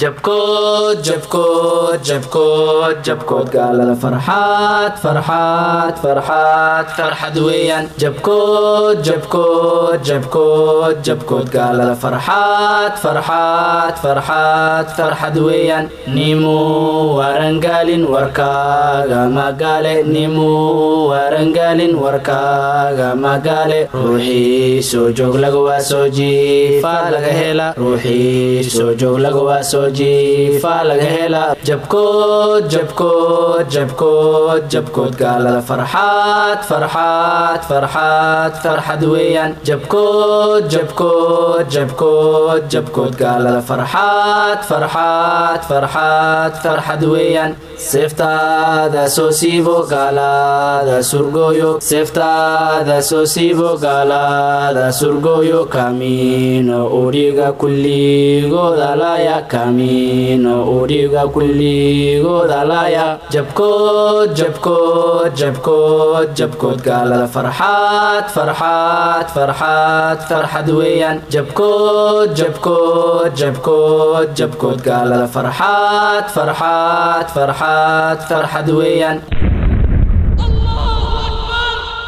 jabkood jabkood jabkood jabkood gaalada farxaad farxaad farxaad farxad weeyaan. Jabkood jabkood jabkood jabkood gaalada farxaad farxaad farxaad farxad weeyaan. Nimu warangaalin warkaaga magaale nimu warangaalin warkaaga magaale. Ruuxii soo joog laga waa soo jiifa laga hela. Ruuxii soo joog laga waa soo jiifa laga hela. Jabkood jabkood jabkood jabkood gaalada farxaad farxaad farxaad farxad weeyaan. Jabkood jabkood jabkood jabkood gaalada farxaad farxaad farxaad farxad weeyaan. Seeftaada soo siibo gaalada surgooyo seeftaada soo siibo gaalada surgooyo kamiino udhiga kulligooda laya kamiino udhiga kulligooda laya jabkood jabkood jabkood jabkood gaalada farxaad farxaad farxaad farxad weeyaan jabkood jabkood jabkood jabkood gaalada farxaad farxaad farxaad farxad weeyaan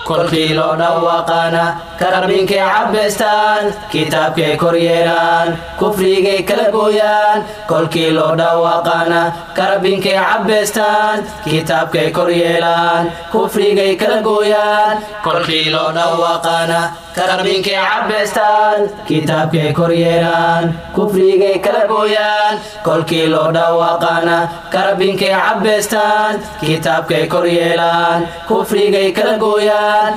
kolkii loo dhawaaqana karbinkay cabbaystaan kitaabkay koryeelaan kufrigay kala gooyaan kolkii loo dhawaaqana karbinkay cabbaystaan kitaabkay koryeelaan kufrigay kala gooyaan kolkii loo dhawaaqana karbinkay cabbaystaan kitaabkay koryeelaan kufrigay kala gooyaan kolkii loo dhawaaqana karbinkay cabbaystaan kitaabkay koryeelaan kufrigay kala gooyaan